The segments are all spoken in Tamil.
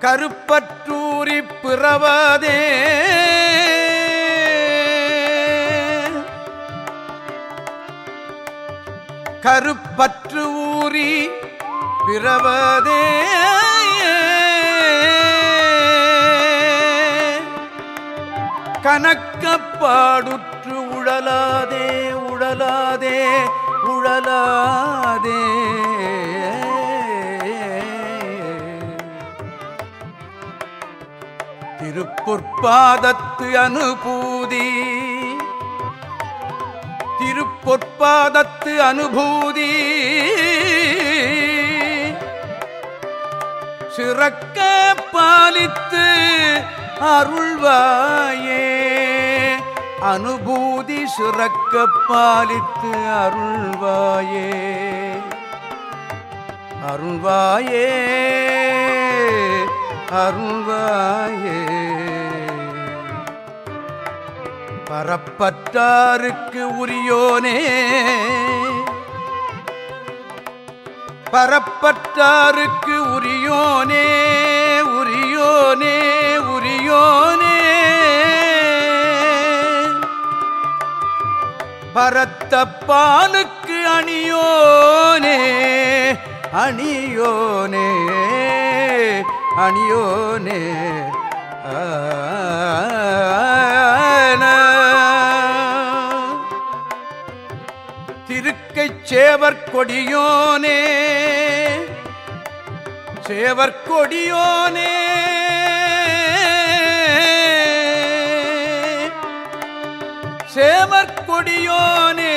கருப்பற்றூரி பிறவதே. கருப்பற்று ஊறி பிறவதே. கணக்கப்பாடுற்று உழலாதே உழலாதே உழலாதே. திருப்பொற்பாதத்து அனுபூதி. திருப்பொற்பாதத்து அனுபூதி. சிறக்க பாலித்து அருள்வாயே. அனுபூதி சிறக்க பாலித்து அருள்வாயே. அருள்வாயே. அருள்வாயே. பரப்பற்றாருக்கு உரியோனே. பரப்பற்றாருக்கு உரியோனே உரியோனே உரியோனே. பரத்தப்பானுக்கு அணியோனே அணியோனே. அணியோனே. திருக்கைச் சேவர் கொடியோனே. சேவர் கொடியோனே. சேவர் கொடியோனே.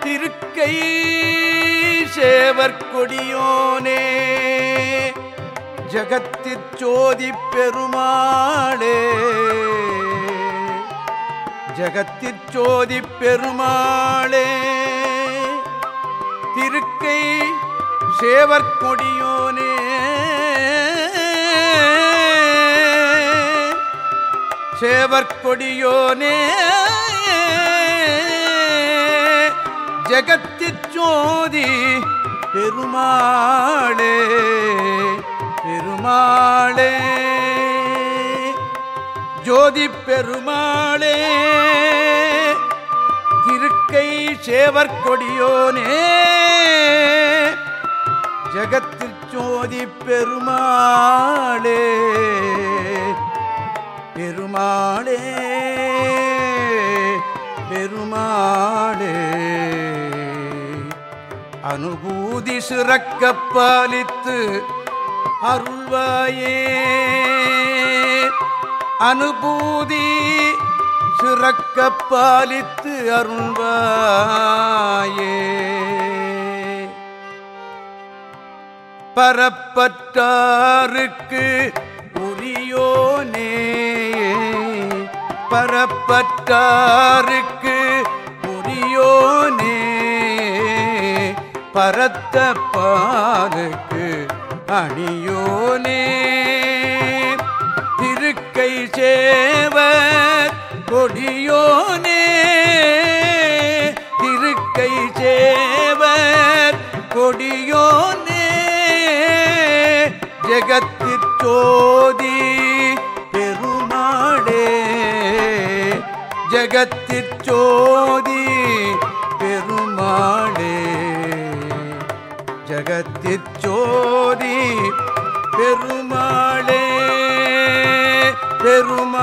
திருக்கை சேவர் கொடியோனே. ஜகத்திற் சோதி பெருமாளே. ஜகத்திற் சோதி பெருமாளே. திருக்கை சேவற்கொடியோனே சேவற்கொடியோனே சேவர் ஜகத்திற் சோதி பெருமாளே. பெருமாளே. ஜோதி பெருமாளே. திருக்கை சேவர் கொடியோனே. ஜகத்தில் ஜோதி பெருமாளே. பெருமாளே பெருமாளே. அனுபூதி சிறக்க பாலித்து அருள்வாயே. அனுபூதி சிறக்க பாலித்து அருள்வாயே. பரப்பற்றாருக்கு உரியோனே. பரப்பற்றாருக்கு உரியோனே. பரத்த பாருக்கு அணியோனே திருக்கை சேவ கொடியோனே திருக்கை சேவ கொடியோனே. ஜகத்திற்கோதி பெருமாளே ஜெகத்திற் பெருமாளே. ஜகத்திற்சோதி பெருமாளே பெருமா